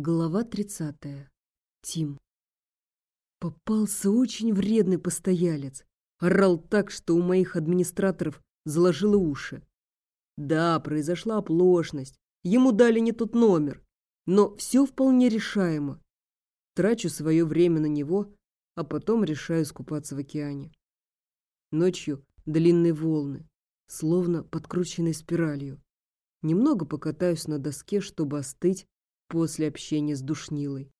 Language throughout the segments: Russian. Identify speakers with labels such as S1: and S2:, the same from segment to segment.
S1: Глава 30. Тим. Попался очень вредный постоялец. Орал так, что у моих администраторов заложило уши. Да, произошла оплошность. Ему дали не тот номер. Но все вполне решаемо. Трачу свое время на него, а потом решаю скупаться в океане. Ночью длинные волны, словно подкрученные спиралью. Немного покатаюсь на доске, чтобы остыть после общения с душнилой.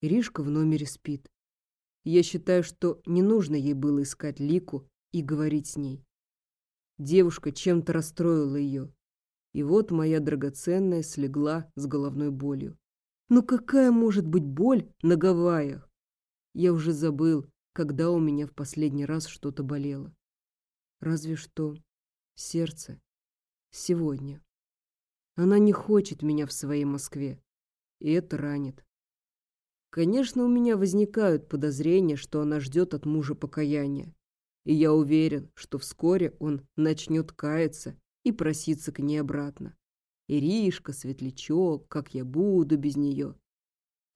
S1: Иришка в номере спит. Я считаю, что не нужно ей было искать Лику и говорить с ней. Девушка чем-то расстроила ее. И вот моя драгоценная слегла с головной болью. Ну какая может быть боль на Гавайях? Я уже забыл, когда у меня в последний раз что-то болело. Разве что сердце. Сегодня. Она не хочет меня в своей Москве. И это ранит. Конечно, у меня возникают подозрения, что она ждет от мужа покаяния. И я уверен, что вскоре он начнет каяться и проситься к ней обратно. Иришка, светлячок, как я буду без нее?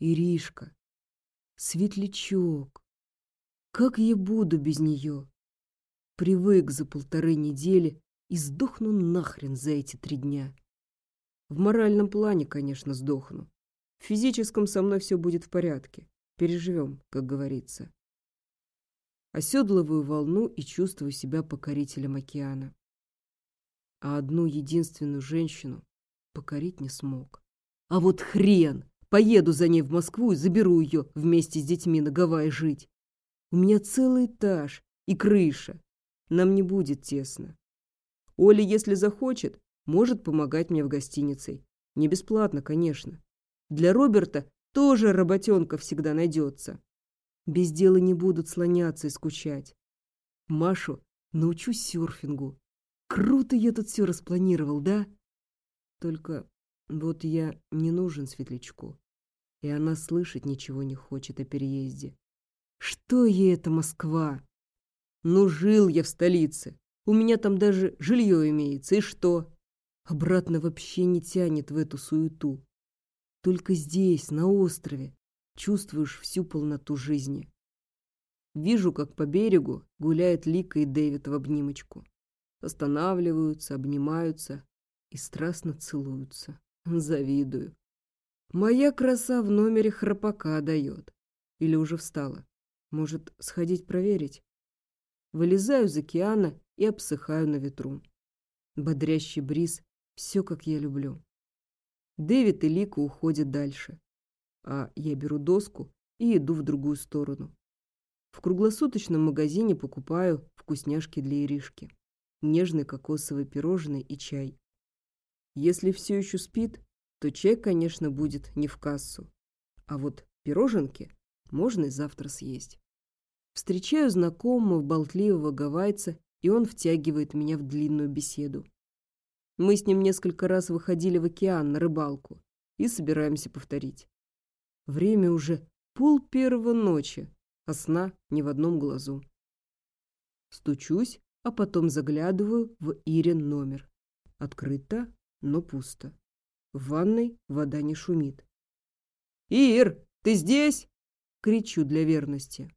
S1: Иришка, светлячок, как я буду без нее? Привык за полторы недели и сдохну нахрен за эти три дня. В моральном плане, конечно, сдохну. В физическом со мной все будет в порядке. Переживем, как говорится. Оседлываю волну и чувствую себя покорителем океана. А одну единственную женщину покорить не смог. А вот хрен! Поеду за ней в Москву и заберу ее вместе с детьми на Гавайи жить. У меня целый этаж и крыша. Нам не будет тесно. Оля, если захочет, может помогать мне в гостинице. Не бесплатно, конечно. Для Роберта тоже работенка всегда найдется. Без дела не будут слоняться и скучать. Машу научу серфингу. Круто я тут все распланировал, да? Только вот я не нужен светлячку. И она слышать ничего не хочет о переезде. Что ей эта Москва? Ну, жил я в столице. У меня там даже жилье имеется. И что? Обратно вообще не тянет в эту суету. Только здесь, на острове, чувствуешь всю полноту жизни. Вижу, как по берегу гуляет Лика и Дэвид в обнимочку. Останавливаются, обнимаются и страстно целуются. Завидую. Моя краса в номере храпака дает. Или уже встала. Может, сходить проверить? Вылезаю из океана и обсыхаю на ветру. Бодрящий бриз все, как я люблю. Дэвид и Лика уходят дальше, а я беру доску и иду в другую сторону. В круглосуточном магазине покупаю вкусняшки для Иришки. Нежный кокосовый пирожный и чай. Если все еще спит, то чай, конечно, будет не в кассу. А вот пироженки можно и завтра съесть. Встречаю знакомого болтливого гавайца, и он втягивает меня в длинную беседу. Мы с ним несколько раз выходили в океан на рыбалку и собираемся повторить. Время уже пол первого ночи, а сна ни в одном глазу. Стучусь, а потом заглядываю в Ирин номер. Открыто, но пусто. В ванной вода не шумит. «Ир, ты здесь?» — кричу для верности.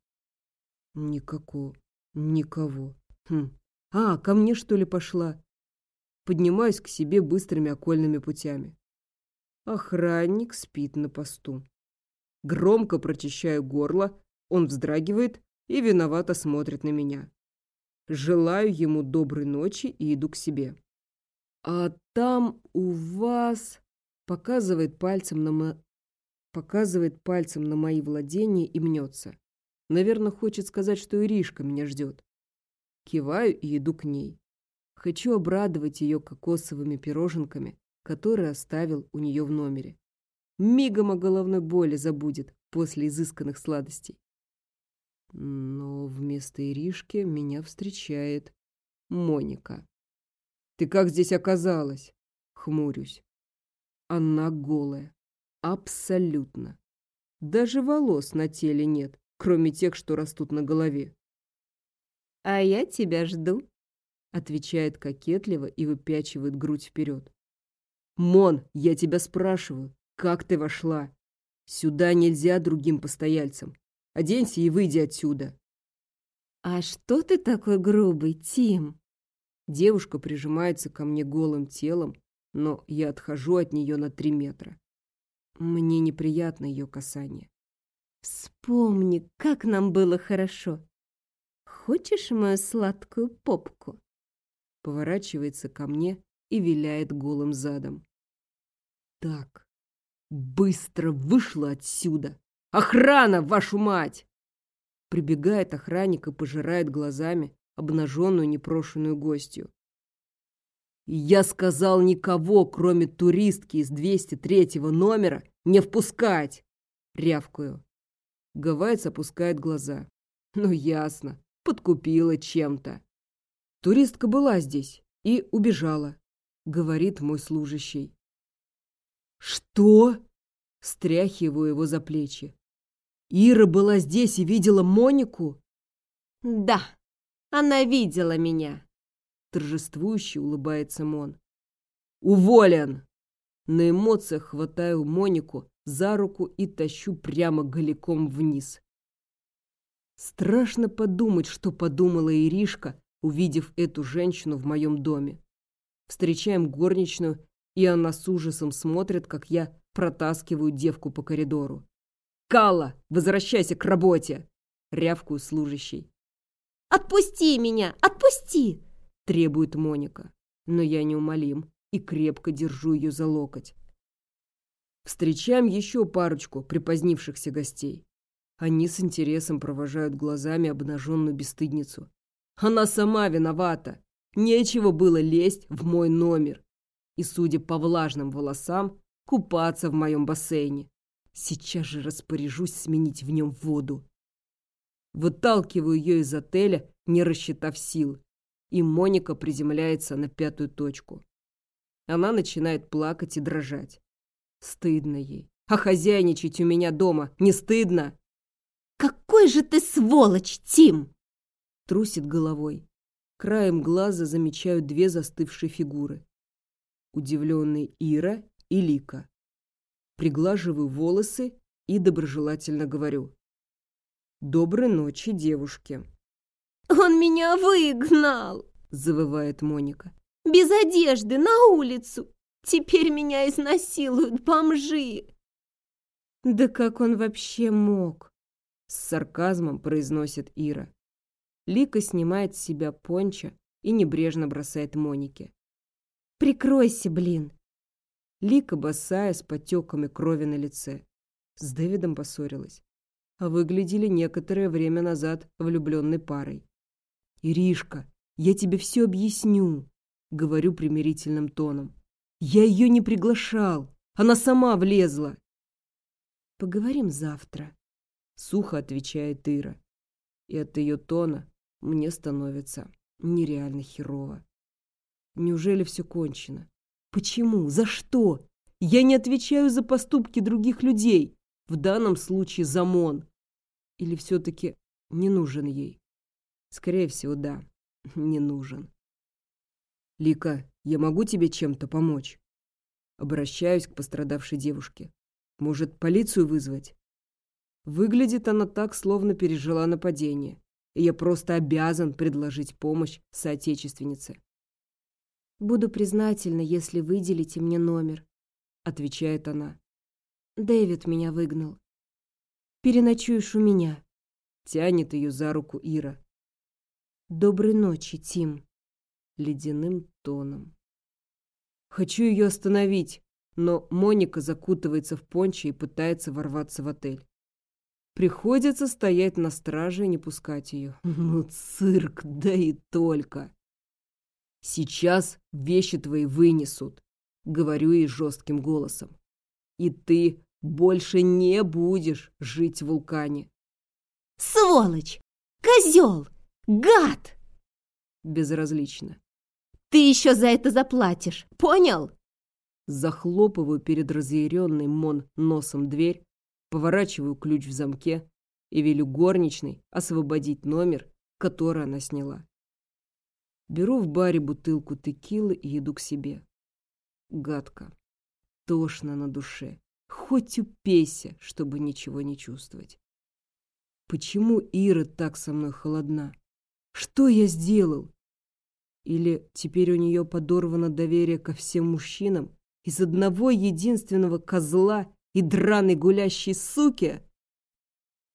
S1: Никакого, никого. Хм. А, ко мне, что ли, пошла? Поднимаюсь к себе быстрыми окольными путями. Охранник спит на посту. Громко прочищаю горло, он вздрагивает и виновато смотрит на меня. Желаю ему доброй ночи и иду к себе. А там у вас показывает пальцем на мо... показывает пальцем на мои владения и мнется. Наверное, хочет сказать, что Иришка меня ждет. Киваю и иду к ней. Хочу обрадовать ее кокосовыми пироженками, которые оставил у нее в номере. Мигом о головной боли забудет после изысканных сладостей. Но вместо Иришки меня встречает Моника. «Ты как здесь оказалась?» Хмурюсь. Она голая. Абсолютно. Даже волос на теле нет, кроме тех, что растут на голове.
S2: «А я тебя жду»,
S1: отвечает кокетливо и выпячивает грудь вперед. «Мон, я тебя спрашиваю, Как ты вошла? Сюда нельзя другим постояльцам. Оденься и выйди отсюда.
S2: А что ты такой грубый, Тим?
S1: Девушка прижимается ко мне голым телом, но я отхожу от нее на три метра. Мне неприятно ее касание.
S2: Вспомни, как нам было хорошо. Хочешь мою сладкую попку?
S1: Поворачивается ко мне и виляет голым задом. Так, быстро вышла отсюда. Охрана, вашу мать! Прибегает охранник и пожирает глазами обнаженную непрошенную гостью. Я сказал никого, кроме туристки из 203 номера, не впускать! Рявкаю. Гавайец опускает глаза. Ну, ясно, подкупила чем-то. Туристка была здесь и убежала, говорит мой служащий. Что? Стряхиваю его за плечи. Ира была здесь и видела Монику?
S2: Да, она видела меня.
S1: Торжествующе улыбается Мон. Уволен! На эмоциях хватаю Монику за руку и тащу прямо голиком вниз. Страшно подумать, что подумала Иришка, увидев эту женщину в моем доме. Встречаем горничную, и она с ужасом смотрит, как я протаскиваю девку по коридору. «Калла, возвращайся к работе!» — рявкую служащий.
S2: «Отпусти меня! Отпусти!»
S1: — требует Моника. Но я неумолим и крепко держу ее за локоть. Встречаем еще парочку припозднившихся гостей. Они с интересом провожают глазами обнаженную бесстыдницу. Она сама виновата. Нечего было лезть в мой номер. И, судя по влажным волосам, купаться в моем бассейне. Сейчас же распоряжусь сменить в нем воду. Выталкиваю ее из отеля, не рассчитав сил. И Моника приземляется на пятую точку. Она начинает плакать и дрожать. Стыдно ей. А хозяйничать у меня дома не стыдно?
S2: Какой же ты сволочь, Тим!
S1: Трусит головой. Краем глаза замечаю две застывшие фигуры. Удивленные Ира и Лика. Приглаживаю волосы и доброжелательно говорю. «Доброй ночи, девушки!»
S2: «Он меня выгнал!» — завывает Моника. «Без одежды, на улицу! Теперь меня изнасилуют бомжи!»
S1: «Да как он вообще мог?» С сарказмом произносит Ира. Лика снимает с себя пончо и небрежно бросает Монике.
S2: «Прикройся, блин!»
S1: Лика босая с потеками крови на лице. С Дэвидом поссорилась. А выглядели некоторое время назад влюбленной парой. «Иришка, я тебе все объясню», — говорю примирительным тоном. Я ее не приглашал. Она сама влезла. Поговорим завтра, сухо отвечает Ира. И от ее тона мне становится нереально херово. Неужели все кончено? Почему? За что? Я не отвечаю за поступки других людей. В данном случае за Мон. Или все-таки не нужен ей? Скорее всего, да, не нужен. Лика, я могу тебе чем-то помочь? Обращаюсь к пострадавшей девушке. Может, полицию вызвать? Выглядит она так, словно пережила нападение. И я просто обязан предложить помощь соотечественнице.
S2: «Буду признательна, если выделите мне номер», — отвечает она. «Дэвид меня выгнал. Переночуешь у меня», —
S1: тянет ее за руку Ира.
S2: «Доброй ночи, Тим», —
S1: ледяным тоном. Хочу ее остановить, но Моника закутывается в пончо и пытается ворваться в отель. Приходится стоять на страже и не пускать ее. Ну, цирк, да и только. Сейчас вещи твои вынесут, говорю ей жестким голосом. И ты больше не будешь жить в вулкане.
S2: Сволочь! Козел! Гад!
S1: Безразлично.
S2: Ты еще за это заплатишь, понял?
S1: Захлопываю перед разъяренной Мон носом дверь, поворачиваю ключ в замке и велю горничной освободить номер, который она сняла. Беру в баре бутылку текилы и иду к себе. Гадко. Тошно на душе. хоть упейся, чтобы ничего не чувствовать. Почему Ира так со мной холодна? Что я сделал? Или теперь у нее подорвано доверие ко всем мужчинам из одного единственного козла и драной гулящей суки?